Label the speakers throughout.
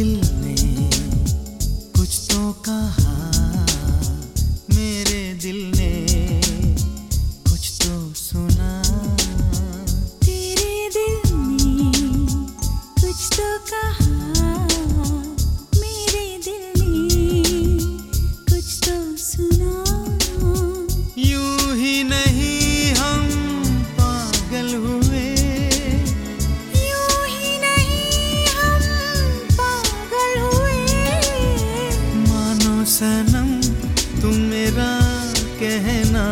Speaker 1: മനസ്സിൽ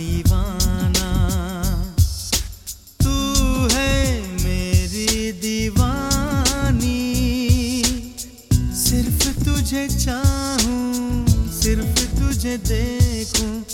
Speaker 1: दीवाना। तू है मेरी दीवानी। सिर्फ़ तुझे चाहूँ सिर्फ़ तुझे देखूँ।